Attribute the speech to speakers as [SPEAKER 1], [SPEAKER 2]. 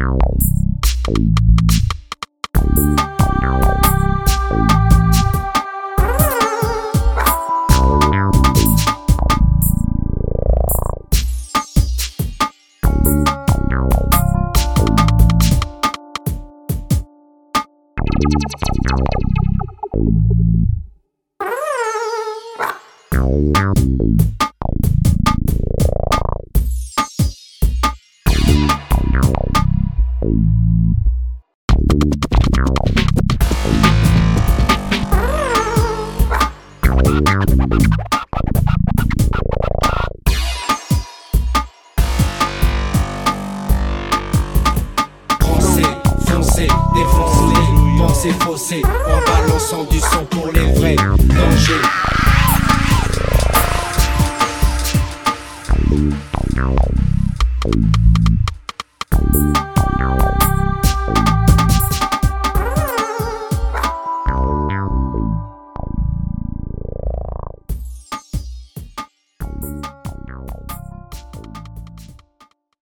[SPEAKER 1] Wow. sentiment faussé, en balançant du sang pour les vrais dangers.